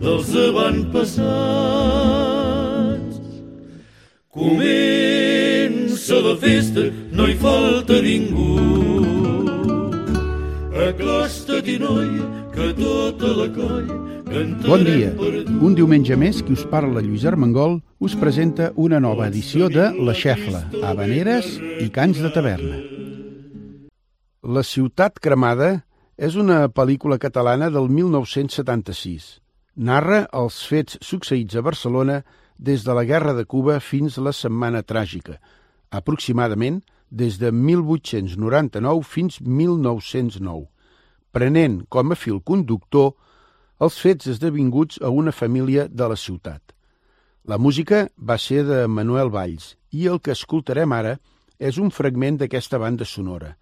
dels avantpassats. Comença la festa, no hi falta ningú. Acosta-t'hi, noia, que tota la colla cantarem Bon dia. Un diumenge més, qui us parla Lluís Armengol us presenta una nova edició de La Xefla, Habaneres i Cants de Taverna. La ciutat cremada és una pel·lícula catalana del 1976. Narra els fets succeïts a Barcelona des de la Guerra de Cuba fins la Setmana Tràgica, aproximadament des de 1899 fins 1909, prenent com a fil conductor els fets esdevinguts a una família de la ciutat. La música va ser de Manuel Valls i el que escoltarem ara és un fragment d'aquesta banda sonora.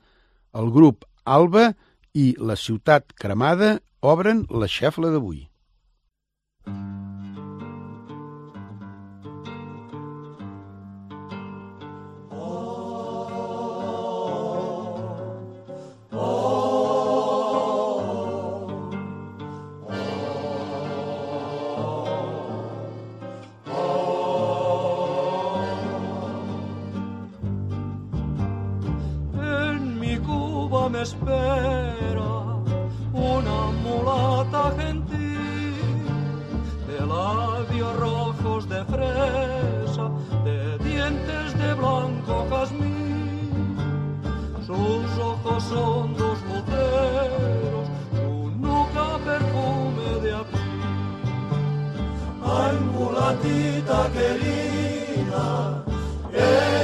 El grup Alba i La ciutat cremada obren la xefla d'avui. En querida,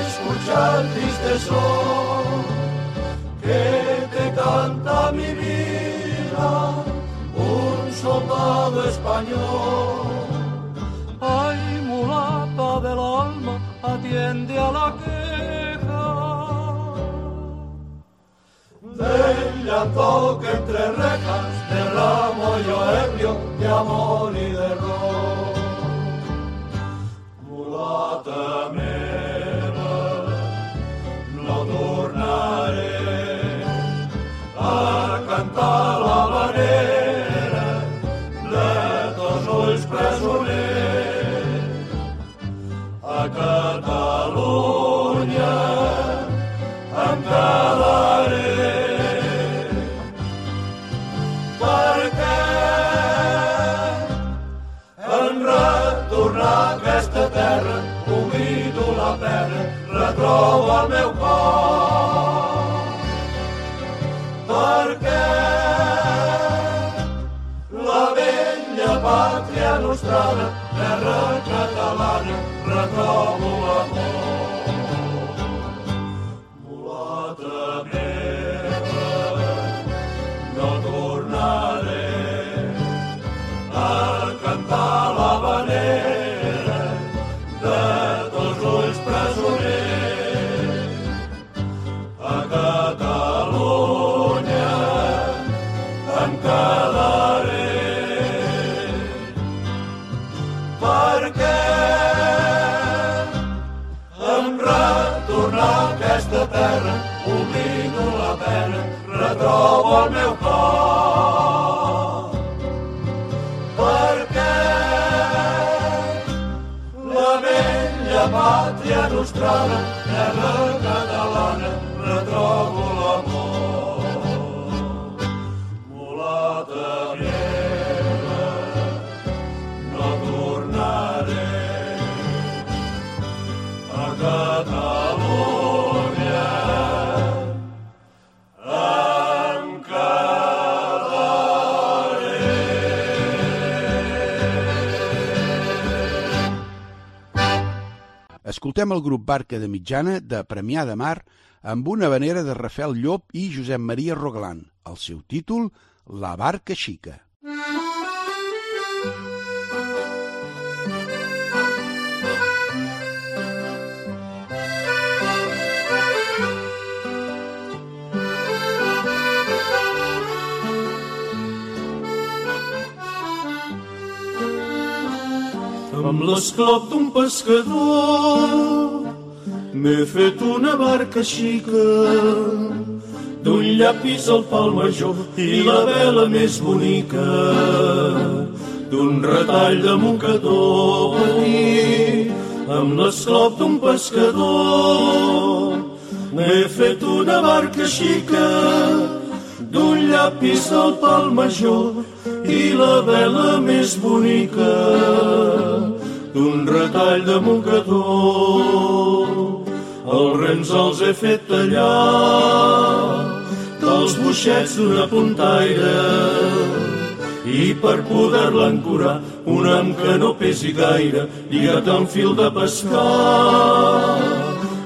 escucha el triste son que te canta mi vida, un soldado español. Ay, mulata del alma, atiende a la queja del llanto que entre rejas derramo yo ebrio de amor y de ron. Retrobo el meu cor. Perquè la vella pàtria nostrada, terra catalana, retrobo el meu cor perquè la vella pàtria nostrada, terra escoltem el grup Barca de Mitjana de Premià de Mar amb una vanera de Rafael Llop i Josep Maria Roglan. El seu títol, La Barca Xica. Amb l'esclop d'un pescador m'he fet una barca xica. D'un llapis al pal major i la vela més bonica. D'un retall de mocador. Petit amb l'esclop d'un pescador m'he fet una barca xica d'un llapis al pal major i la vela més bonica d'un retall de mocador. Els rems els he fet tallar dels boixets d'una puntaire i per poder-la ancorar un amb que no pesi gaire lligat amb fil de pescar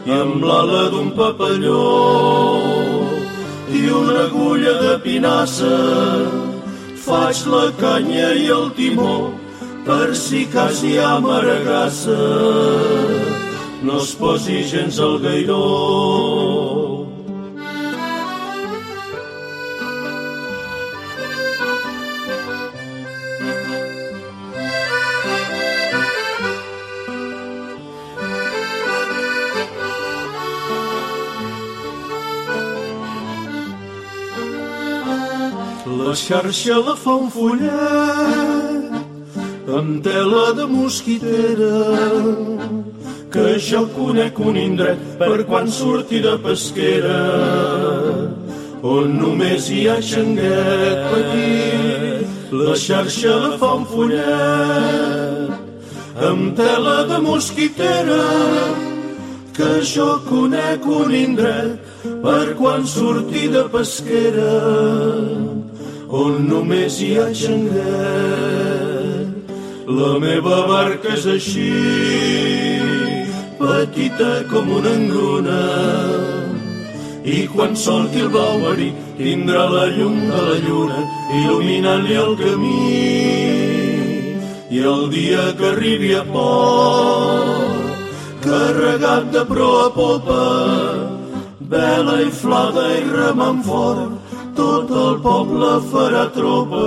i amb l'ala d'un papalló i una agulla de pinassa faig la canya i el timó per si cas hi ha maragassa no es posi gens al gairó. La xarxa la fa un follet amb tela de mosquitera que jo conec un indret per quan surti de pesquera on només hi ha xanguet petit. La xarxa la fa un follet amb tela de mosquitera que jo conec un indret per quan surti de pesquera on només hi ha xanguet la meva barca és així petita com una engruna. I quan solti el blau marí tindrà la llum de la lluna il·luminant-li el camí. I el dia que arribi a port carregat de proa a popa vela inflada i remant fort tot el poble farà tropa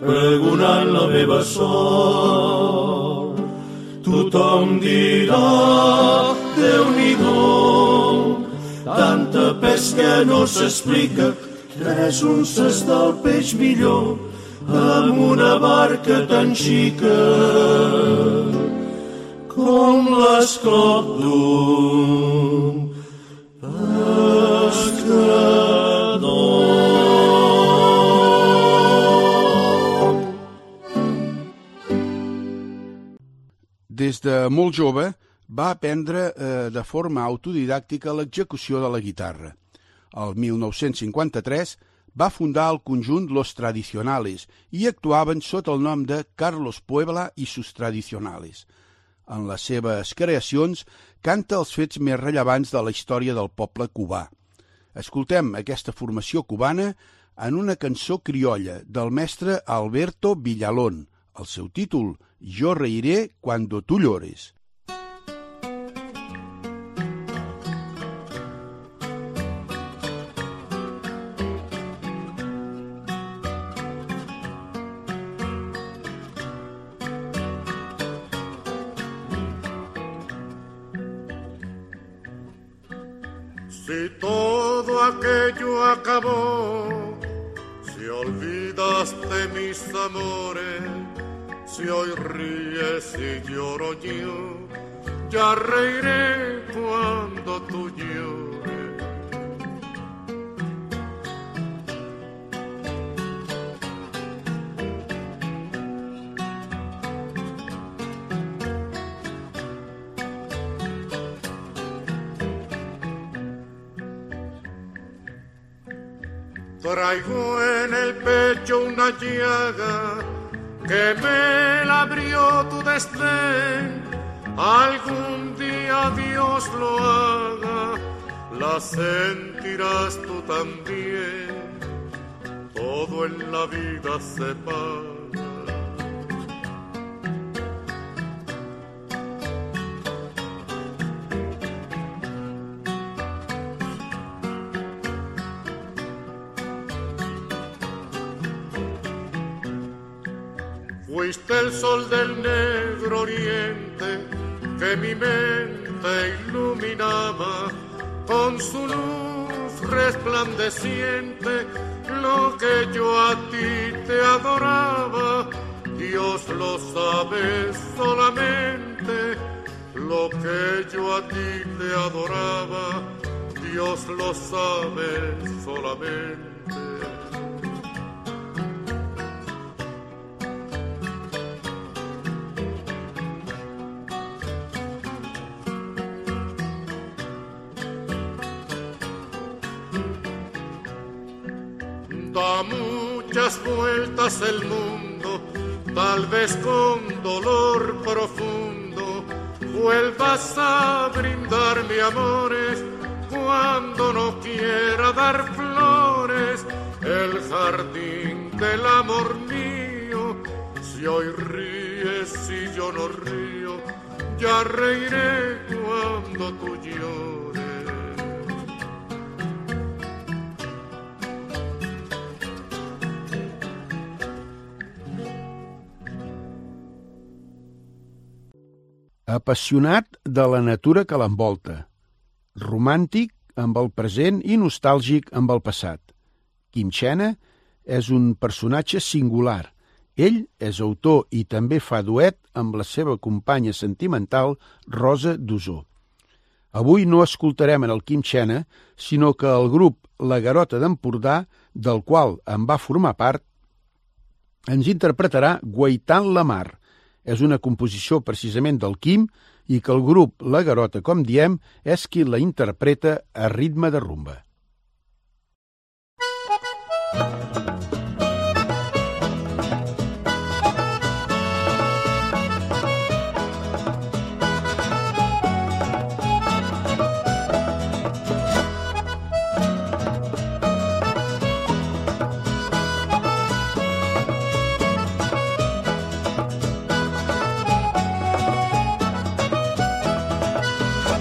pregonant la meva sort tothom dirà Déu-n'hi-do tanta pesca no s'explica tres unces del peix millor amb una barca tan xica com l'esclop d'un pescador. Des de molt jove va aprendre eh, de forma autodidàctica l'execució de la guitarra. El 1953 va fundar el conjunt Los Tradicionales i actuaven sota el nom de Carlos Puebla i sus Tradicionales. En les seves creacions canta els fets més rellevants de la història del poble cubà. Escoltem aquesta formació cubana en una cançó criolla del mestre Alberto Villalón. El seu títol, Jo reiré cuando tu llores. Si todo aquello acabó, si olvidaste mis amores, si hoy ríes y lloro yo, ya reiré cuando tú llores. Traigo en el pecho una llaga que me la abrió tu desdén algún día Dios lo haga, la sentirás tú también. Todo en la vida se paga. Que mi mente iluminaba con su luz resplandeciente lo que yo a ti te adoraba. Dios lo sabe solamente lo que yo a ti te adoraba. Dios lo sabe solamente. Da muchas vueltas el mundo, tal vez con dolor profundo, vuelvas a brindarme amores cuando no quiera dar flores, el jardín del amor mío. Si hoy ríes y yo no río, ya reiré cuando tú llores. Apassionat de la natura que l'envolta, romàntic amb el present i nostàlgic amb el passat. Quim Xena és un personatge singular. Ell és autor i també fa duet amb la seva companya sentimental Rosa Dusó. Avui no escoltarem en el Quim Xena, sinó que el grup La Garota d'Empordà, del qual en va formar part, ens interpretarà Guaitant la Mar, és una composició precisament del Quim i que el grup La Garota, com diem, és qui la interpreta a ritme de rumba.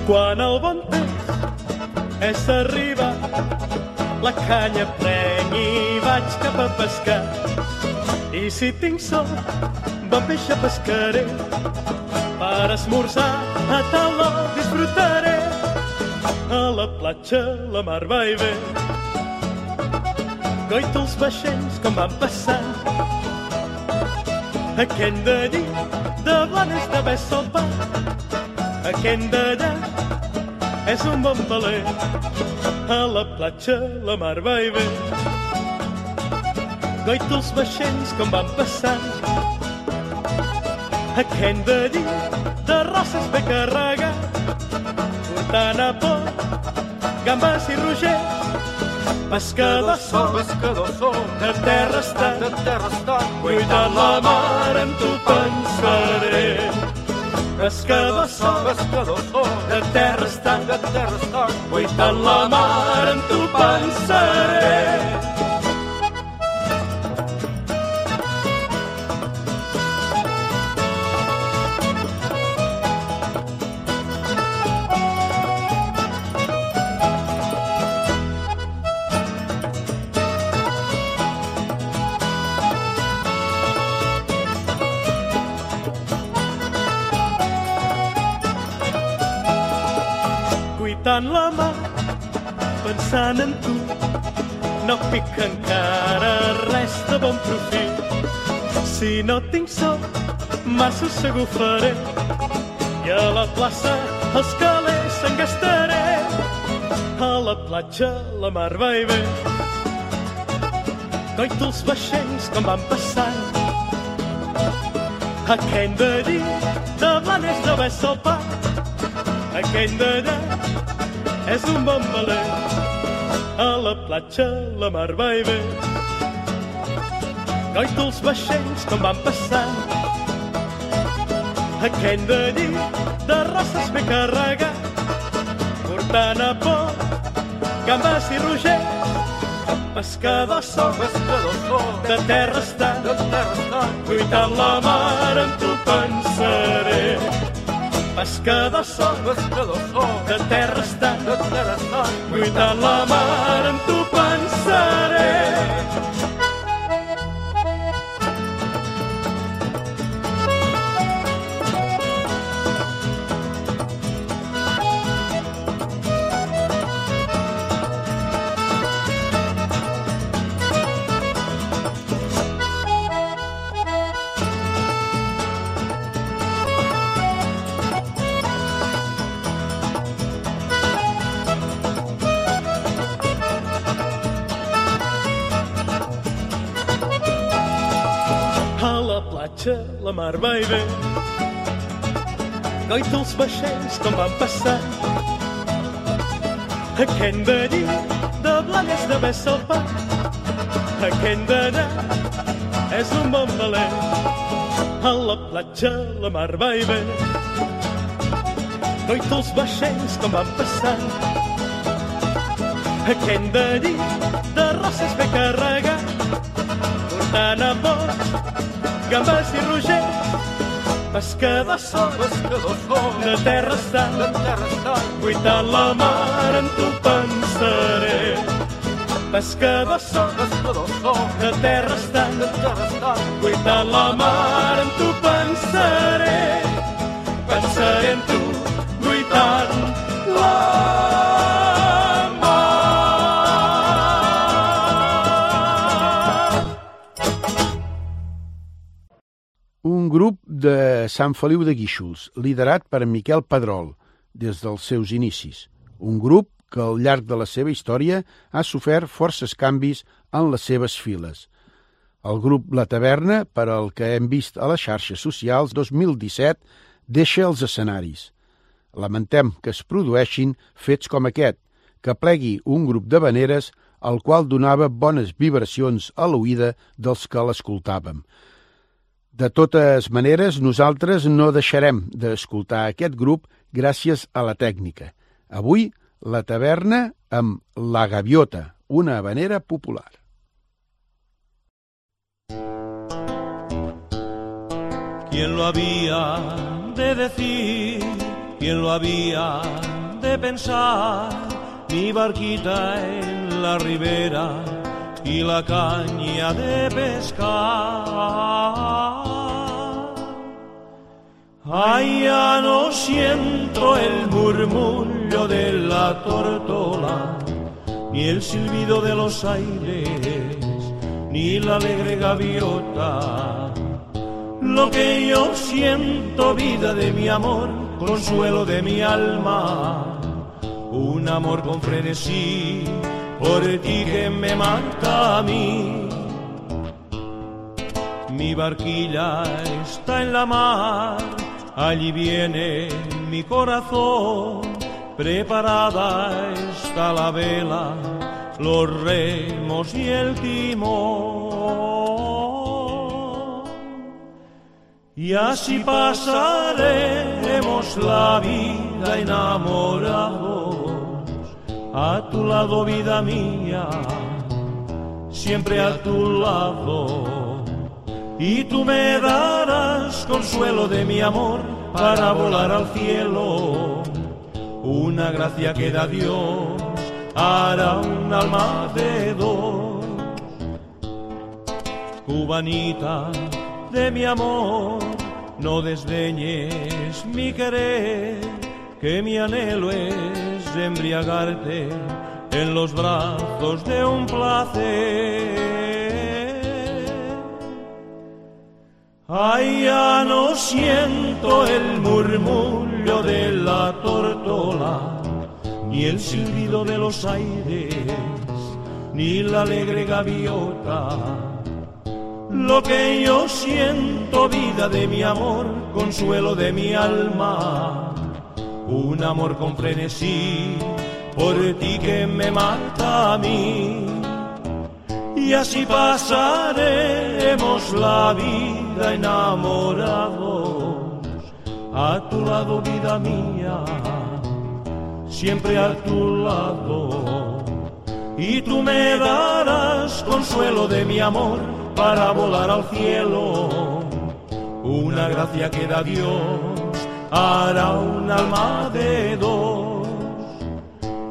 Quan el bon temps és arriba, la canya prenc i vaig cap a pescar. I si tinc sol, bon peix pescaré. Per esmorzar a taula disfrutaré. A la platja la mar va i ve. Goito els vaixells com van passant. Aquell d'allí, de Blanes de Bessopa, aquell d'allà és un bon valer. A la platja la mar va i ve. Goito els vaixells com van passant. Aquell d'allí de rosses ve carregat, portant a port gambes i rogers. Pescador sol, pescador sol, de terra està, de terra està, cuidant la mar en tu pensaré. Sol, pescador sol, de terra està, de terra està, cuidant la mar en tu pensaré. Pensant en tu. No pica encara res de bon profit. Si no tinc sol, massa segur faré. I a la plaça els calés se'n gastaré. A la platja la mar va i ve. Coito els vaixells com van passant. Aquell d'allí, de Blanes de Bessopa, aquell d'allà és un bon valer. A la platja la mar va i ve. Coito els vaixells com van passant. Aquell d'allí, de rosses ben carregat, portant a port gambes i rogers, pescador sol, pescador sol, de terra està, de terra està, lluitant la mar en tu pensaré. Pescador sol, pescador sol, de terra està, de terra està, lluitant la mar en tu pensaré. Platja la mar va i ve. Goita els vaixells com van passar. Aquest d'allí, de blagues de haver salpat. Aquest d'allà és un bon valer. A la platja la mar va i ve. Goita els vaixells com van passar. Aquest d'allí, de rosses ben carregat. Portant a bord gambes i rogers, pescador sol, pescador sol, de terra estan, de terra estan, cuitant la mar en tu pensaré. Pescador sol, pescador sol, de terra estan, de terra estan, cuitant la mar en tu pensaré. Pensaré grup de Sant Feliu de Guíxols, liderat per Miquel Pedrol, des dels seus inicis. Un grup que al llarg de la seva història ha sofert forces canvis en les seves files. El grup La Taverna, per al que hem vist a les xarxes socials 2017, deixa els escenaris. Lamentem que es produeixin fets com aquest, que plegui un grup de veneres al qual donava bones vibracions a l'oïda dels que l'escoltàvem. De totes maneres, nosaltres no deixarem d'escoltar aquest grup gràcies a la tècnica. Avui, la taverna amb La Gaviota, una habanera popular. ¿Quién lo había de decir? ¿Quién lo había de pensar? Mi barquita en la ribera y la caña de pescar. Ya no siento el murmullo de la tortola, ni el silbido de los aires, ni la alegre gaviota. Lo que yo siento, vida de mi amor, consuelo de mi alma, un amor con frenesí por ti que me mata a mí. Mi barquilla está en la mar, allí viene mi corazón, preparada está la vela, los remos y el timón. Y así pasaremos la vida enamorados a tu lado, vida mía, siempre a tu lado. Y tú me darás consuelo de mi amor para volar al cielo. Una gracia que da Dios hará un alma de dos. Cubanita de mi amor, no desdeñes mi querer, que mi anhelo es embriagarte en los brazos de un placer. Ay, ya no siento el murmullo de la tortola, ni el silbido de los aires, ni la alegre gaviota. Lo que yo siento, vida de mi amor, consuelo de mi alma, un amor con frenesí por ti que me mata a mí. Y así pasaremos la vida enamorados a tu lado, vida mía, siempre a tu lado. Y tú me darás consuelo de mi amor para volar al cielo. Una gracia que da Dios hará un alma de dos.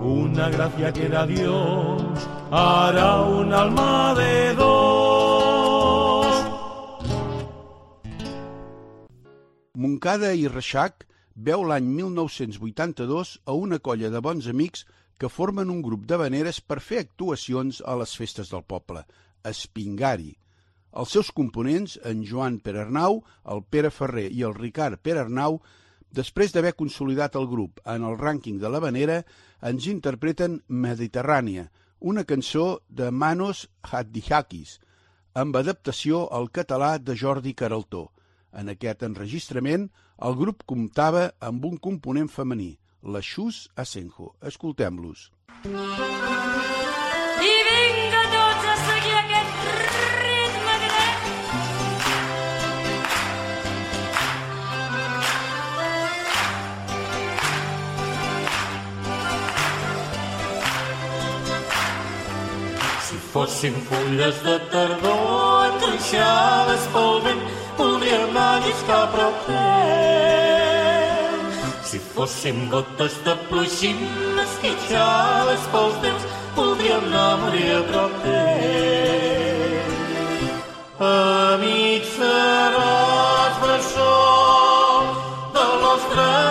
Una gracia que da Dios hará un alma de dos. Moncada i Reixac veu l'any 1982 a una colla de bons amics que formen un grup de veneres per fer actuacions a les festes del poble, Espingari. Els seus components, en Joan Perarnau, el Pere Ferrer i el Ricard Perarnau, després d'haver consolidat el grup en el rànquing de la venera, ens interpreten Mediterrània, una cançó de Manos Haddihakis, amb adaptació al català de Jordi Caraltó. En aquest enregistrament, el grup comptava amb un component femení, la Xus Asenjo. Escoltem-los. I vinga Si fóssim fulles de tardor engreixades pel vent, podríem anar lliscar a. Si fóssim gotes de pluixim esquitxades pels déus, podríem anar a morir a prop teu. Amic seràs bressol del nostre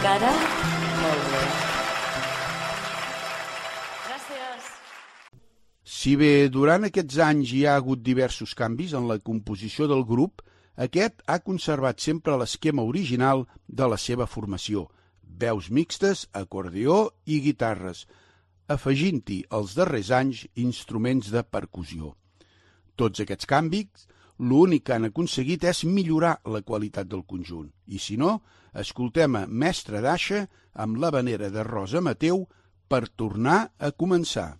encara. Molt bé. Gràcies. Si bé durant aquests anys hi ha hagut diversos canvis en la composició del grup, aquest ha conservat sempre l'esquema original de la seva formació, veus mixtes, acordeó i guitarres, afegint-hi els darrers anys instruments de percussió. Tots aquests canvis, l'únic que han aconseguit és millorar la qualitat del conjunt. I si no, escoltem a Mestre d'Aixa amb la vanera de Rosa Mateu per tornar a començar.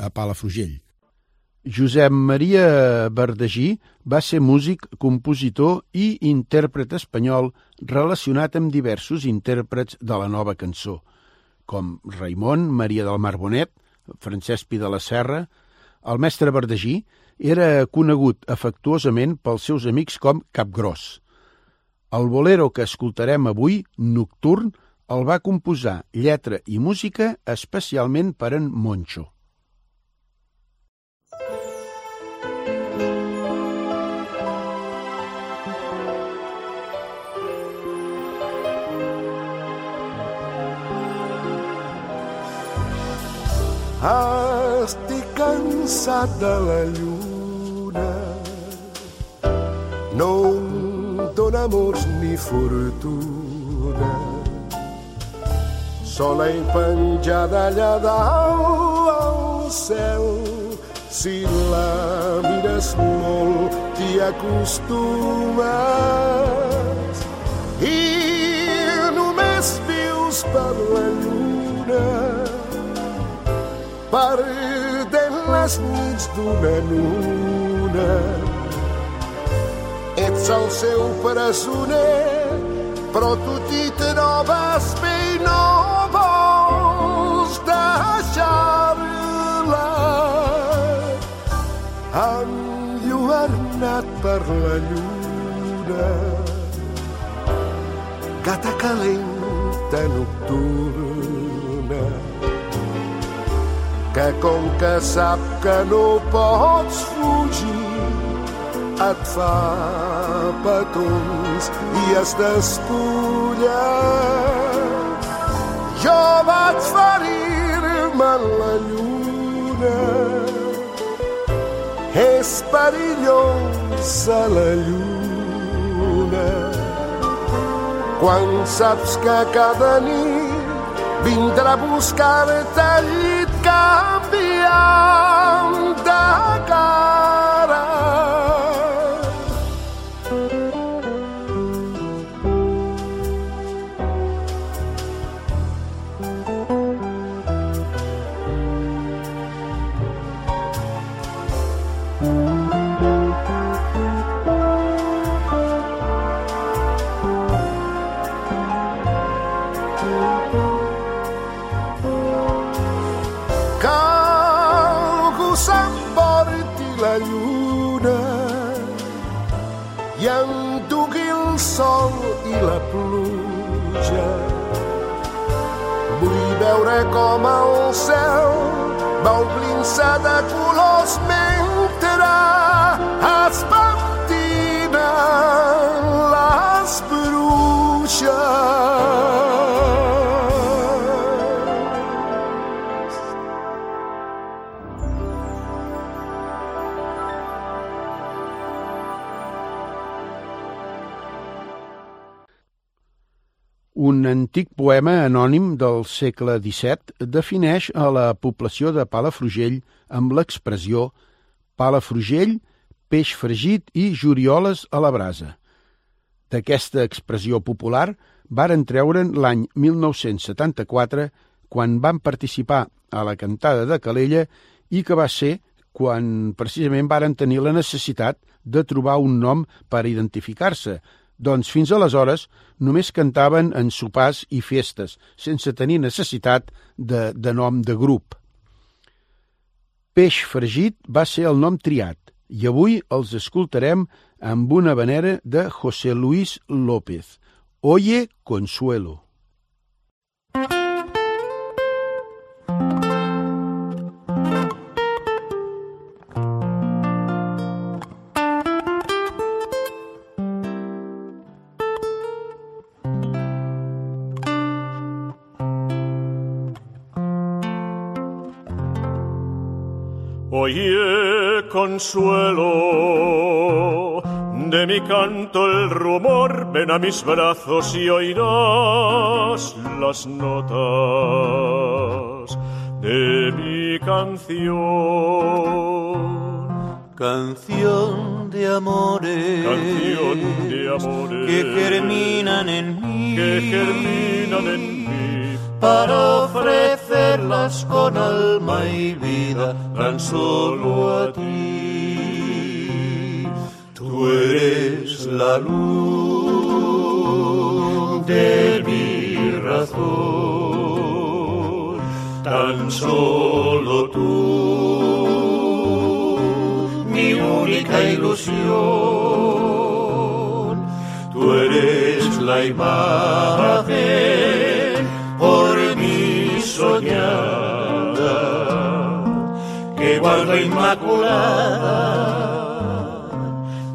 a Palafrugell. Josep Maria Verdagí va ser músic, compositor i intèrpret espanyol relacionat amb diversos intèrprets de la nova cançó, com Raimon, Maria del Mar Bonet, Francesc Pi de la Serra... El mestre Verdagí era conegut afectuosament pels seus amics com Capgròs. El bolero que escoltarem avui, Nocturn, el va composar lletra i música especialment per en Moncho. Estic cansat de la lluna. No em dóna amors ni fortuna. Sola i penjada allà dalt al cel. Si la mires molt, t'hi acostumes. I només vius per la lluna perdent les nits d'una en una. Ets el seu presoner, però tu t'hi trobes bé i no vols deixar-la. Enlluernat per la lluna, gata calenta nocturna, que com que sap que no pots fugir, et fa petons i es despulla. Jo vaig ferir s'aproxima la lluna. És perillosa la lluna. Quan saps que cada nit vindrà a buscar-te al llit Veure com el cel va omplint-se de colors mentre es Un antic poema anònim del segle XVII defineix a la població de Palafrugell amb l'expressió Palafrugell, peix fregit i jorioles a la brasa. D'aquesta expressió popular varen treure'n l'any 1974 quan van participar a la cantada de Calella i que va ser quan precisament varen tenir la necessitat de trobar un nom per identificar-se, doncs fins aleshores només cantaven en sopars i festes, sense tenir necessitat de, de nom de grup. Peix fregit va ser el nom triat i avui els escoltarem amb una venera de José Luis López. Oye Consuelo. Oye, consuelo, de mi canto el rumor, ven a mis brazos y oirás las notas de mi canción. Canción de amores, Canción de amores que germinan en mí, que germinan en mí para ofrecerlas con alma y vida tan solo a ti. Tú eres la luz de mi razón, tan solo tú, mi única ilusión. Tú eres la imagen por soñada, que guardo inmaculada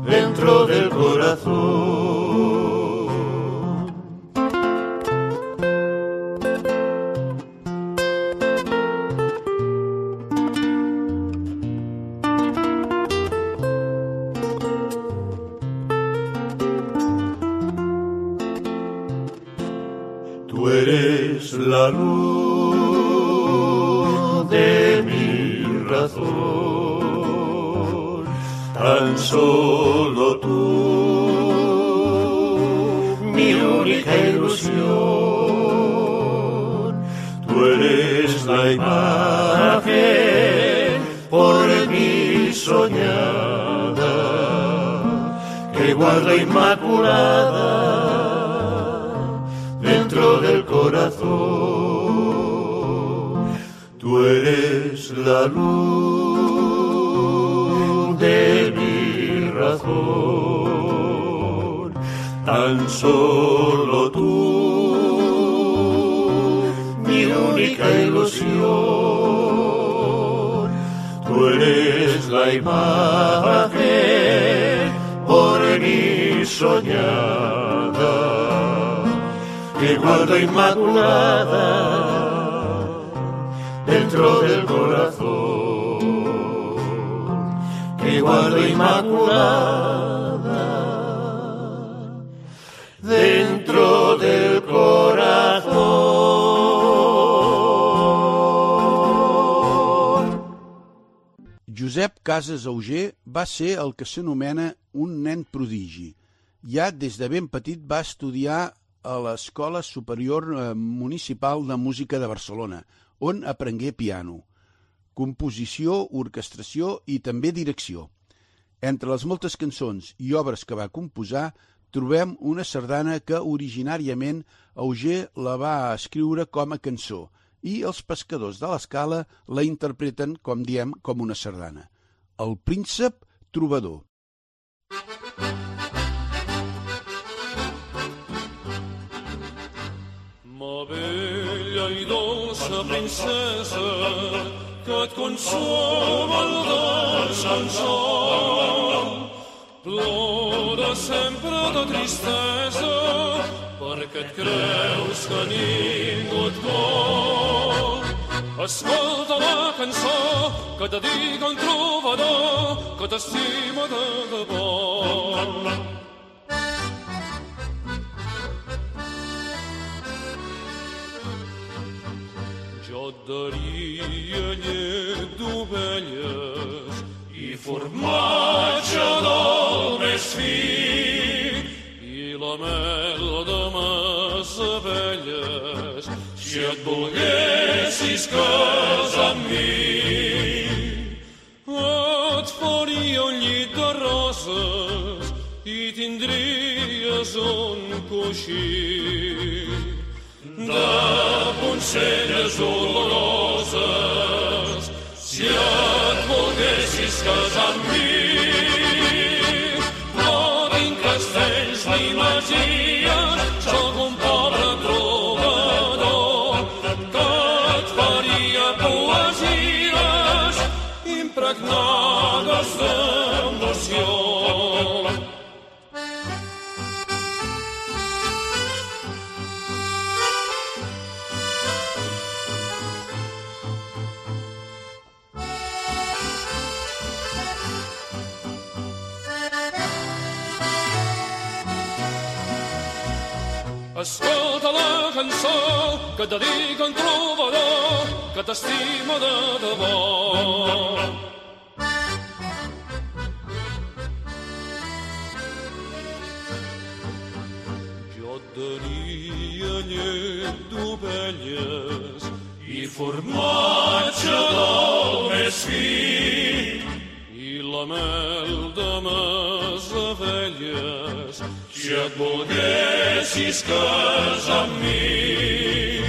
dentro del corazón. Solo tú, mi única ilusión. Tú eres la imagen por mí soñada, que guarda inmaculada dentro del corazón. Tú eres la luz tan solo tú, mi única ilusión. Tú eres la imagen por mí soñada que guardo inmaculada dentro del corazón que guardo inmaculada dentro del corazón. Josep Casas Auger va ser el que s'anomena un nen prodigi. Ja des de ben petit va estudiar a l'Escola Superior eh, Municipal de Música de Barcelona, on aprengué piano, composició, orquestració i també direcció. Entre les moltes cançons i obres que va composar, trobem una sardana que originàriament Auger la va escriure com a cançó i els pescadors de l'escala la interpreten, com diem, com una sardana. El príncep trobador. Ma bella i dolça princesa, que et consuma el dolç cançó. Plora sempre de tristesa, perquè et creus que ningú et vol. Escolta la cançó que te diga un trobador que t'estima de debò. Et daria llet d'ovelles i formatge del més fi i la mel de mes abelles si et volguessis casar amb mi. Et faria un llit de roses i tindries un coixí de poncelles oloroses si et volguessis casar amb mi. Cançó que et dedica un trobador que t'estima de debò. Jo daria llet d'ovelles i formatge del més fi i la mel de mes abelles si et volguessis casar amb mi.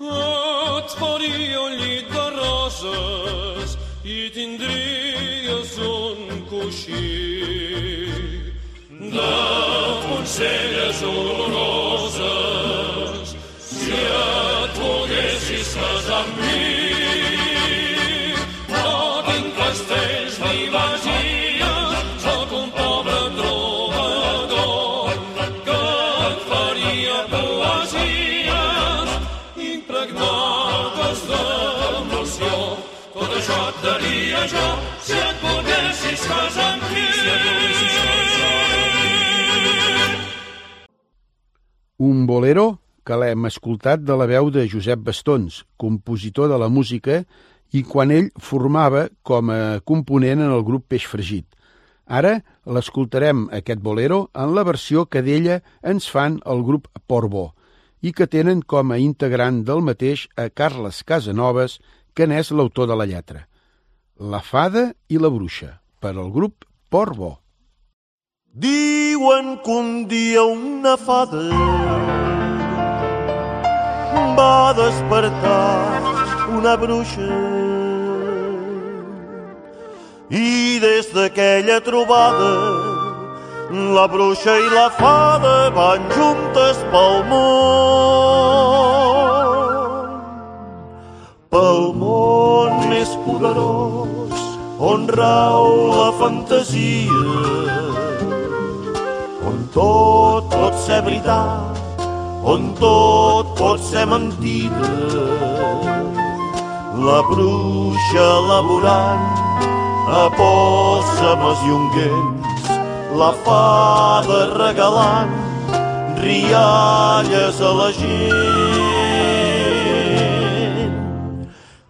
Et faria un llit de roses i tindries un coixí de jo si et volguessis casar amb. Un bolero que l'hem escoltat de la veu de Josep Bastons, compositor de la música, i quan ell formava com a component en el grup Peix Fregit. Ara l'escoltarem, aquest bolero, en la versió que d'ella ens fan el grup Portbó i que tenen com a integrant del mateix a Carles Casanovas, que n'és l'autor de la lletra. La fada i la bruixa, per al grup Portbó. Diuen que un dia una fada va despertar una bruixa i des d'aquella trobada la bruixa i la fada van juntes pel món pel món més poderós on rau la fantasia on tot pot ser veritat, on tot pot ser mentida. la bruixa laborant a pòssames i unguents, la fada regalant rialles a la gent.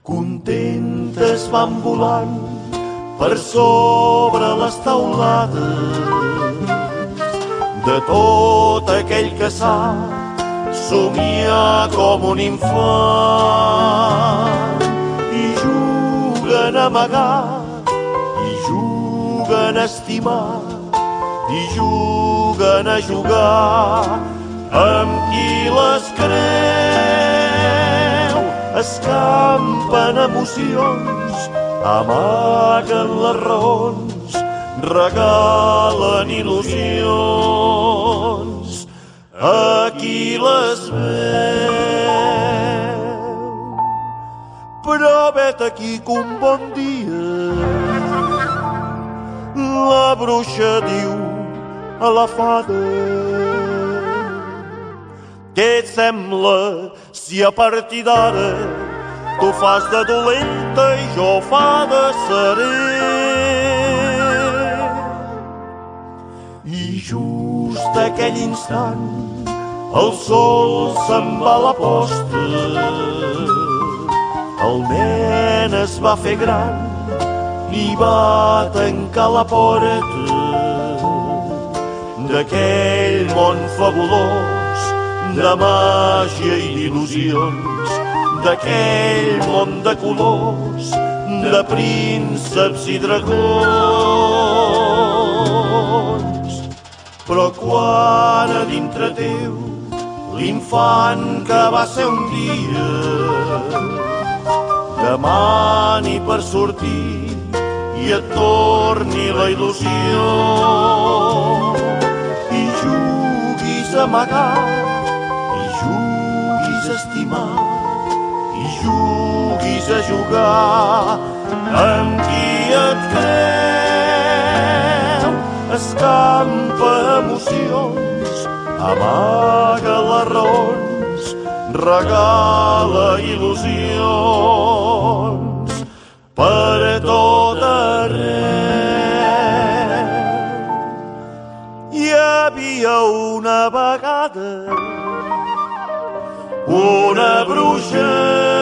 Contentes van volant per sobre les taulades de tot aquell que sap somia com un infant. I juguen amagar i juguen estimar i juguen a jugar amb qui les creu. Escampen emocions amaguen les raons regalen il·lusions a qui les veu. Però vet aquí que un bon dia la bruixa diu a la fada què et sembla si a partir d'ara tu fas de dolenta i jo fada seré? I just aquell instant el sol se'n va a la posta, el nen es va fer gran i va tancar la porta d'aquell món fabulós de màgia i d'il·lusions, d'aquell món de colors, de prínceps i dragons. Però quan a dintre teu l'infant que va ser un dia demani per sortir i et torni la il·lusió i juguis a juguis a jugar amb qui et creu escampa emocions amaga les raons, regala il·lusions per tot arreu. Hi havia una vegada una bruixa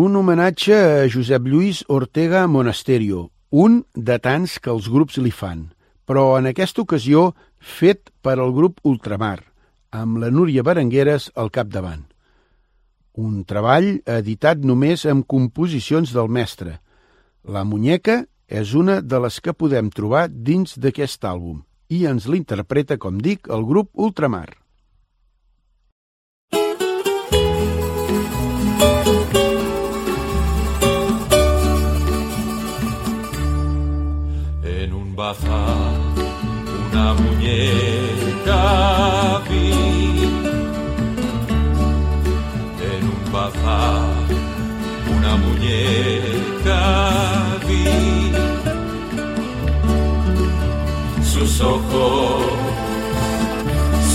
Un homenatge a Josep Lluís Ortega Monasterio, un de tants que els grups li fan, però en aquesta ocasió fet per al grup Ultramar, amb la Núria Berengueres al capdavant. Un treball editat només amb composicions del mestre. La muñeca és una de les que podem trobar dins d'aquest àlbum i ens l'interpreta, com dic, el grup Ultramar. Una muñeca vi. En un bazar una muñeca vi. Sus ojos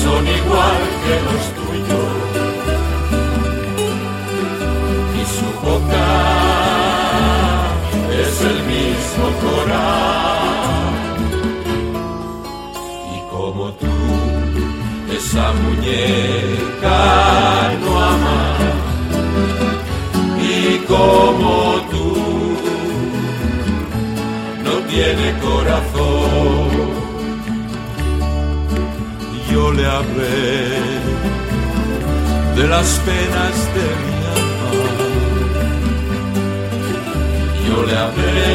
son igual que los tuyos. Y su boca es el mismo coral esa muñeca no ama y como tú no tiene corazón. Yo le hablé de las penas de mi alma. Yo le hablé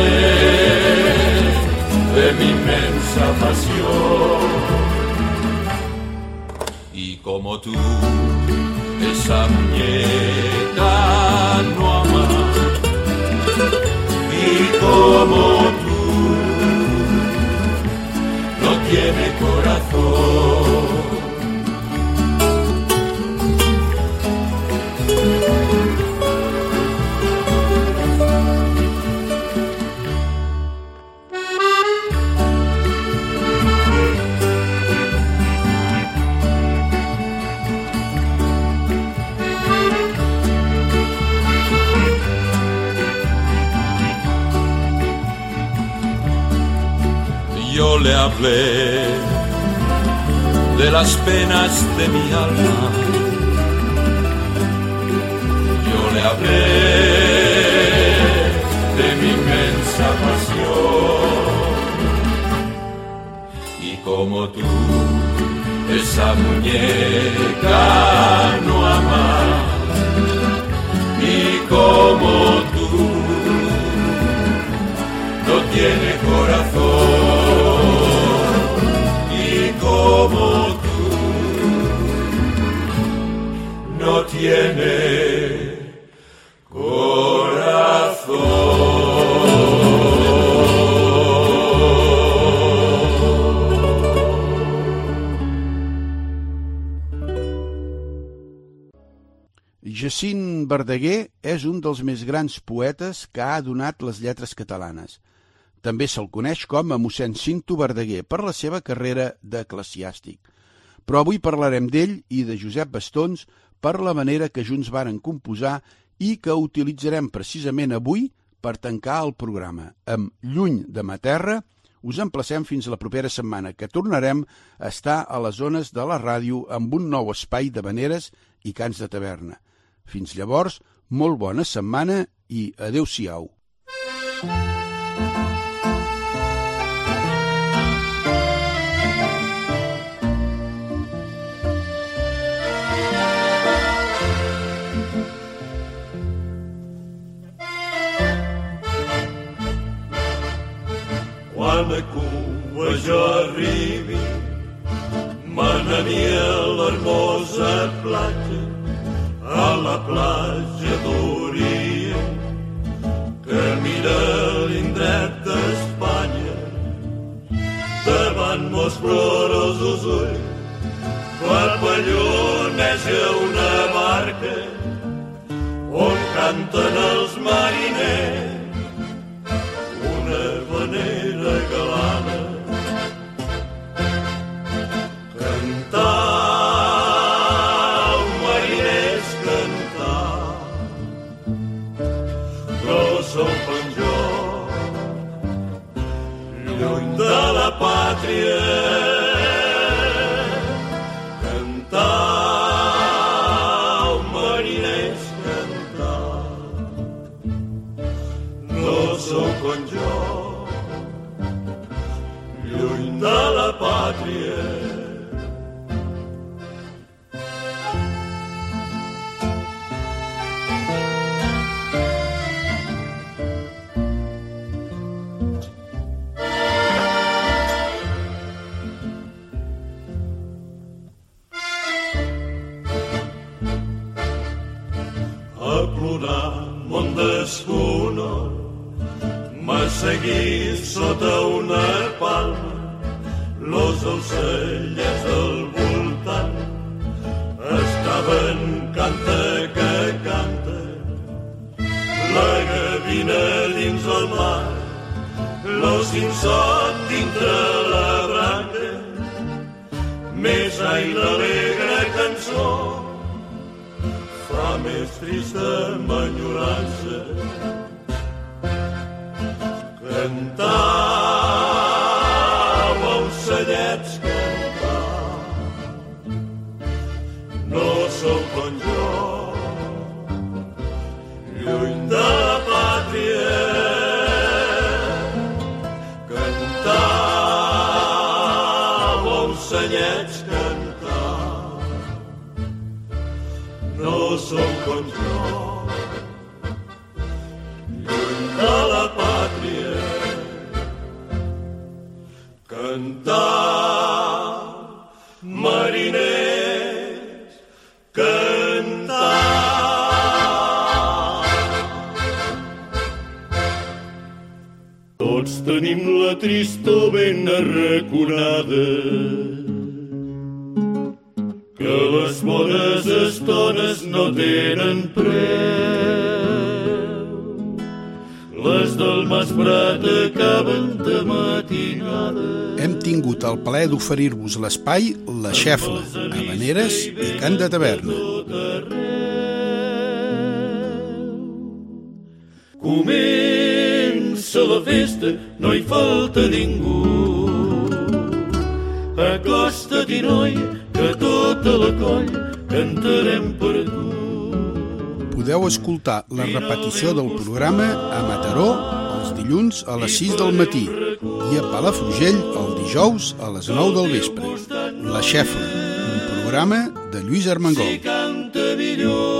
de mi inmensa pasión tú, esa muñeca no ama. Y como tú, hablé de las penas de mi alma. Yo le hablé de mi inmensa pasión. Y como tú, esa muñeca no ama. Y como tú, no tiene corazón. No tiene Jacint Verdaguer és un dels més grans poetes que ha donat les lletres catalanes. També se'l coneix com a mossèn Cinto Verdaguer per la seva carrera d'eclesiàstic. Però avui parlarem d'ell i de Josep Bastons per la manera que junts varen composar i que utilitzarem precisament avui per tancar el programa. Amb Lluny de ma terra us emplacem fins la propera setmana, que tornarem a estar a les zones de la ràdio amb un nou espai de veneres i cants de taverna. Fins llavors, molt bona setmana i adeu-siau. Quan a Cuba jo arribi, me n'aniré a l'hermosa platja, a la platja d'Orient, que mira l'indret d'Espanya, davant mos plorosos ulls, papalloneja una barca on canten els mariners. Una vanera tristor ben arraconada que les bones estones no tenen preu. Les del Masprat acaben de matinada. Hem tingut el plaer d'oferir-vos l'espai La Xefla, Habaneres i Cant de Taverna. Comença la festa, no hi falta ningú. Acosta-t'hi, noi, que tota la coll cantarem per tu. Podeu escoltar la repetició del programa a Mataró els dilluns a les 6 del matí i a Palafrugell el dijous a les 9 del vespre. La Xefla, un programa de Lluís Armengol. Canta millor